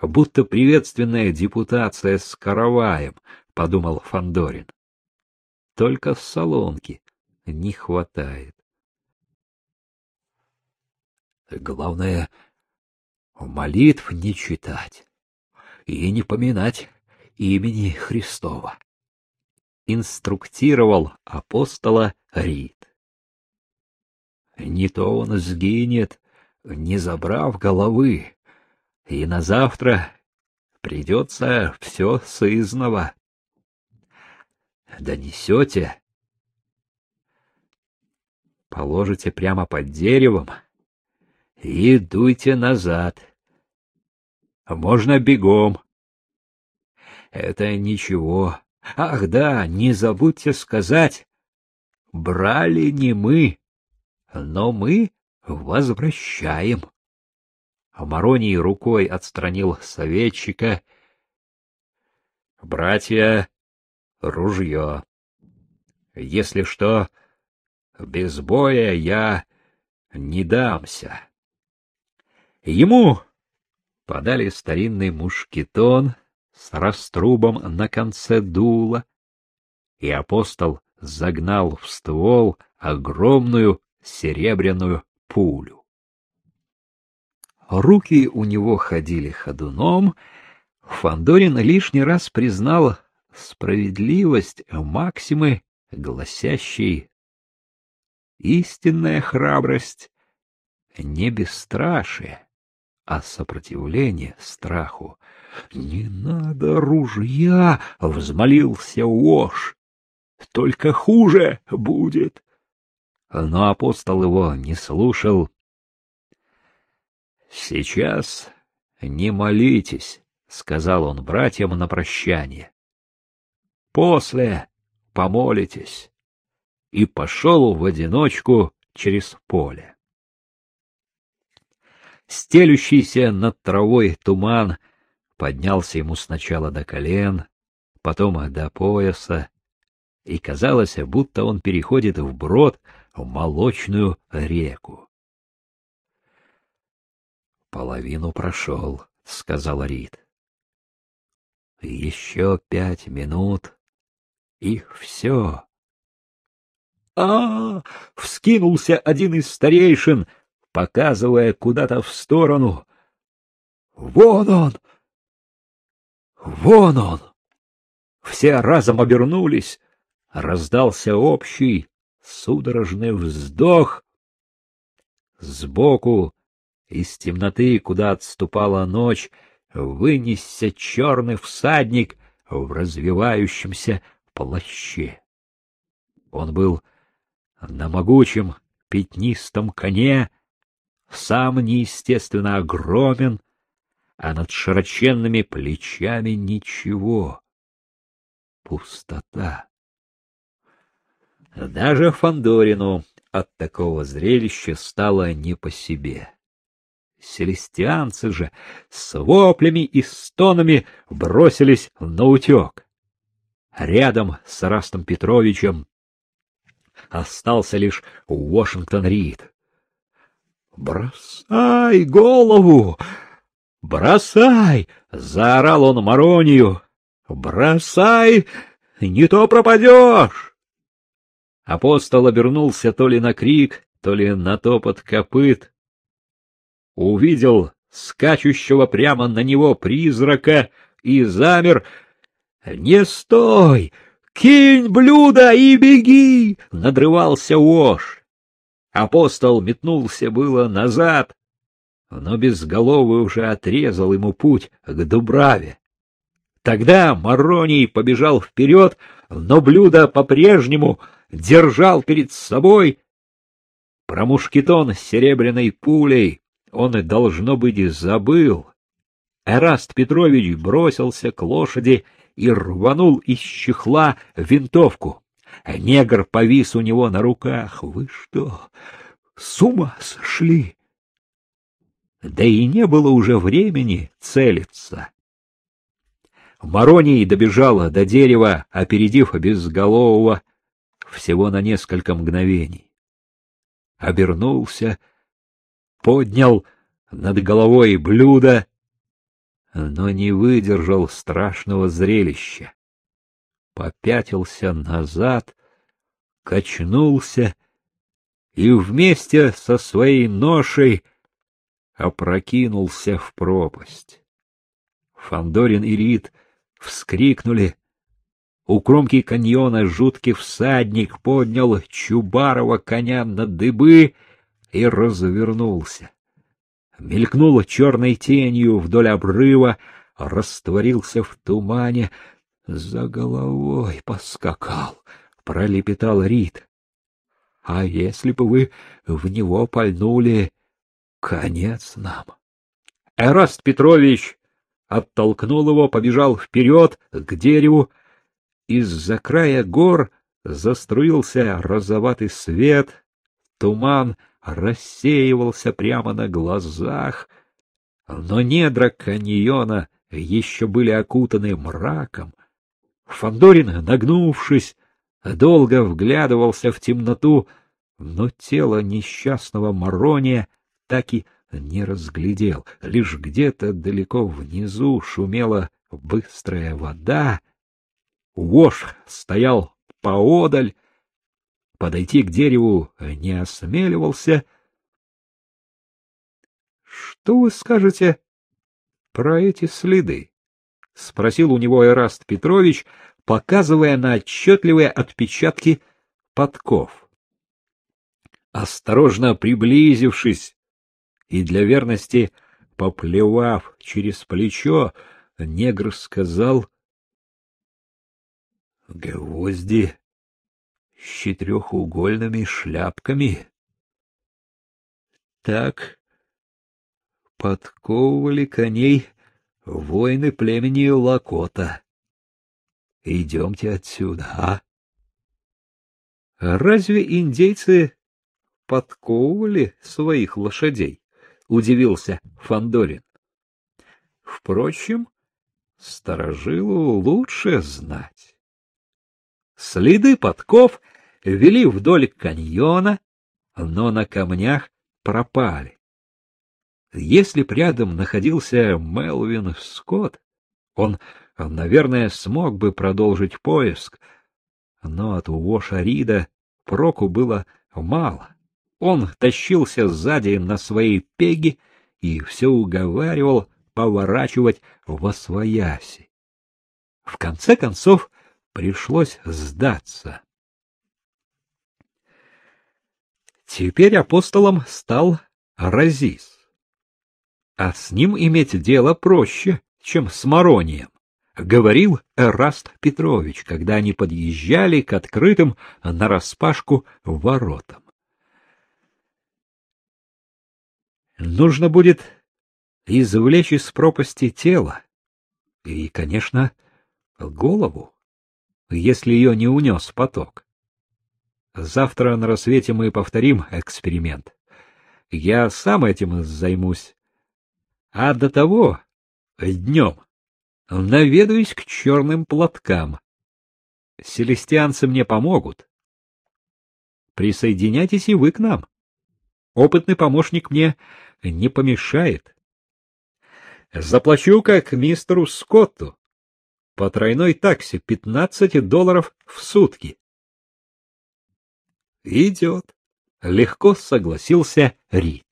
будто приветственная депутация с караваем, — подумал Фандорин. Только в солонке не хватает. Главное, молитв не читать и не поминать имени Христова. Инструктировал апостола Рит. Не то он сгинет, не забрав головы, и на завтра придется все сызново. Донесете, положите прямо под деревом и дуйте назад. Можно бегом. Это ничего. Ах да, не забудьте сказать, брали не мы, но мы возвращаем. Мароний рукой отстранил советчика. — Братья, ружье. Если что, без боя я не дамся. Ему подали старинный мушкетон с раструбом на конце дула, и апостол загнал в ствол огромную серебряную пулю. Руки у него ходили ходуном. Фандорин лишний раз признал справедливость максимы, гласящей «Истинная храбрость не бесстрашие, а сопротивление страху». «Не надо ружья!» — взмолился Уош. «Только хуже будет!» Но апостол его не слушал Сейчас не молитесь, сказал он братьям на прощание. После помолитесь. И пошел в одиночку через поле. Стелющийся над травой туман поднялся ему сначала до колен, потом до пояса, и казалось, будто он переходит вброд в молочную реку. Половину прошел, — сказал Рид. Еще пять минут, и все. А, -а, а вскинулся один из старейшин, показывая куда-то в сторону. Вон он! Вон он! Все разом обернулись. Раздался общий судорожный вздох. Сбоку из темноты, куда отступала ночь, вынесся черный всадник в развивающемся плаще. Он был на могучем пятнистом коне, сам неестественно огромен, а над широченными плечами ничего. Пустота. Даже Фандорину от такого зрелища стало не по себе. Селестианцы же с воплями и стонами бросились на утек. Рядом с Растом Петровичем остался лишь Уошингтон Рид. «Бросай голову! Бросай!» — заорал он Маронию. «Бросай! Не то пропадешь!» Апостол обернулся то ли на крик, то ли на топот копыт увидел скачущего прямо на него призрака и замер. «Не стой! Кинь блюдо и беги!» — надрывался Ош. Апостол метнулся было назад, но безголовый уже отрезал ему путь к Дубраве. Тогда Мароний побежал вперед, но блюдо по-прежнему держал перед собой. Про мушкетон с серебряной пулей он, и должно быть, забыл. Эраст Петрович бросился к лошади и рванул из чехла винтовку. Негр повис у него на руках. Вы что, с ума сошли? Да и не было уже времени целиться. Мароний добежала до дерева, опередив безголового всего на несколько мгновений. Обернулся — поднял над головой блюдо, но не выдержал страшного зрелища. Попятился назад, качнулся и вместе со своей ношей опрокинулся в пропасть. Фандорин и Рид вскрикнули. У кромки каньона жуткий всадник поднял Чубарова коня на дыбы и развернулся. Мелькнул черной тенью вдоль обрыва, растворился в тумане, за головой поскакал, пролепетал Рид. А если бы вы в него пальнули, конец нам. Эраст Петрович оттолкнул его, побежал вперед к дереву. Из-за края гор заструился розоватый свет, туман рассеивался прямо на глазах, но недра каньона еще были окутаны мраком. Фандорин, нагнувшись, долго вглядывался в темноту, но тело несчастного Марония так и не разглядел. Лишь где-то далеко внизу шумела быстрая вода. Вож стоял поодаль, подойти к дереву не осмеливался. — Что вы скажете про эти следы? — спросил у него Эраст Петрович, показывая на отчетливые отпечатки подков. Осторожно приблизившись и для верности поплевав через плечо, негр сказал — Гвозди с четырехугольными шляпками. Так подковывали коней воины племени Лакота. Идемте отсюда, а? Разве индейцы подковывали своих лошадей? Удивился Фандорин. Впрочем, старожилу лучше знать. Следы подков вели вдоль каньона, но на камнях пропали. Если б рядом находился Мелвин Скотт, он наверное, смог бы продолжить поиск, но от Уоша Рида проку было мало. Он тащился сзади на своей пеге и все уговаривал поворачивать во свояси. В конце концов пришлось сдаться. Теперь апостолом стал Разис, а с ним иметь дело проще, чем с Маронием говорил Эраст Петрович, когда они подъезжали к открытым нараспашку воротам. Нужно будет извлечь из пропасти тело и, конечно, голову, если ее не унес поток. Завтра на рассвете мы повторим эксперимент. Я сам этим займусь. А до того днем наведаюсь к черным платкам. Селестианцы мне помогут. Присоединяйтесь и вы к нам. Опытный помощник мне не помешает. Заплачу как мистеру Скотту. По тройной таксе пятнадцать долларов в сутки. Идет. Легко согласился Рид.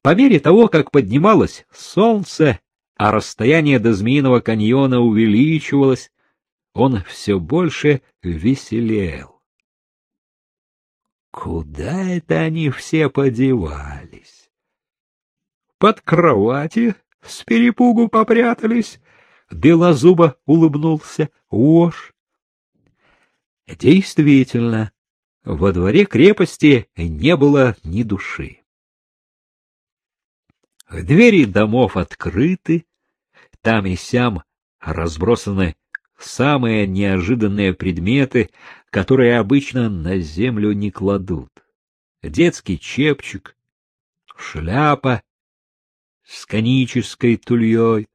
По мере того, как поднималось солнце, а расстояние до Змеиного каньона увеличивалось, он все больше веселел. Куда это они все подевались? Под кровати с перепугу попрятались, Белозуба улыбнулся Уж. Действительно, во дворе крепости не было ни души. Двери домов открыты, там и сям разбросаны самые неожиданные предметы, которые обычно на землю не кладут. Детский чепчик, шляпа с конической тульей,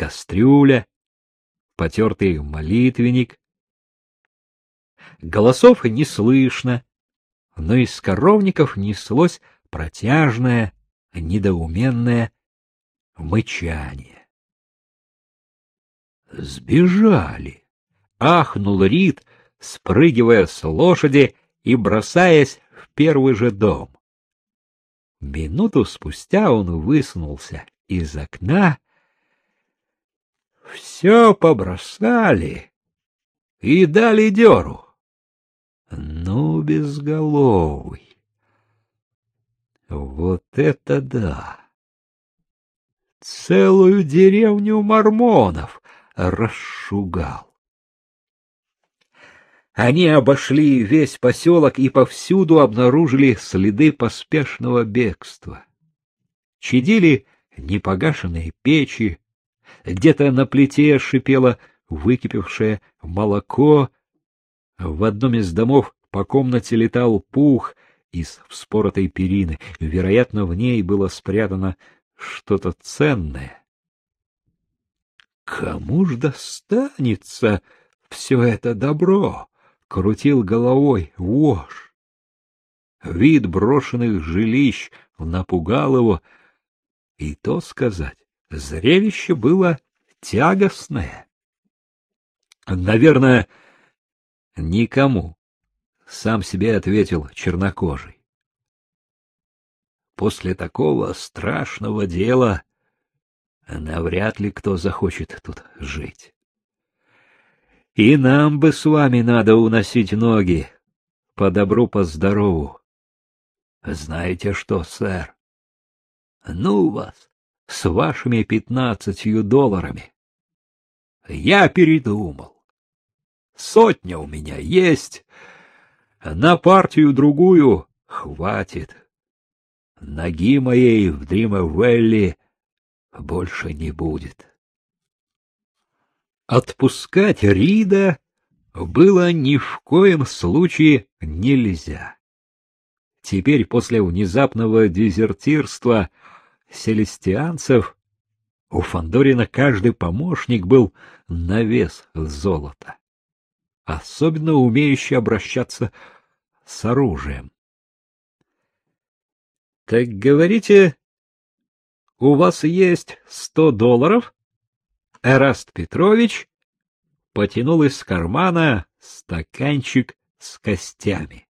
кастрюля, потертый молитвенник. Голосов не слышно, но из коровников неслось протяжное недоуменное мычание. Сбежали! Ахнул Рид, спрыгивая с лошади и бросаясь в первый же дом. Минуту спустя он высунулся из окна. Все побросали и дали дёру. Ну, безголовый. Вот это да! Целую деревню мормонов расшугал. Они обошли весь поселок и повсюду обнаружили следы поспешного бегства. Чадили непогашенные печи, где-то на плите шипело выкипевшее молоко, в одном из домов по комнате летал пух из вспоротой перины, вероятно, в ней было спрятано что-то ценное. Кому ж достанется все это добро? Крутил головой вож. Вид брошенных жилищ напугал его, и то сказать, зрелище было тягостное. Наверное, никому, сам себе ответил чернокожий. После такого страшного дела навряд ли кто захочет тут жить. И нам бы с вами надо уносить ноги, по добру, по здорову. Знаете что, сэр? Ну вас, с вашими пятнадцатью долларами. Я передумал. Сотня у меня есть, на партию другую хватит. Ноги моей в Дрима-Вэлли больше не будет. Отпускать Рида было ни в коем случае нельзя. Теперь, после внезапного дезертирства селестианцев, у Фандорина каждый помощник был на вес золота, особенно умеющий обращаться с оружием. — Так говорите, у вас есть сто долларов? Эраст Петрович потянул из кармана стаканчик с костями.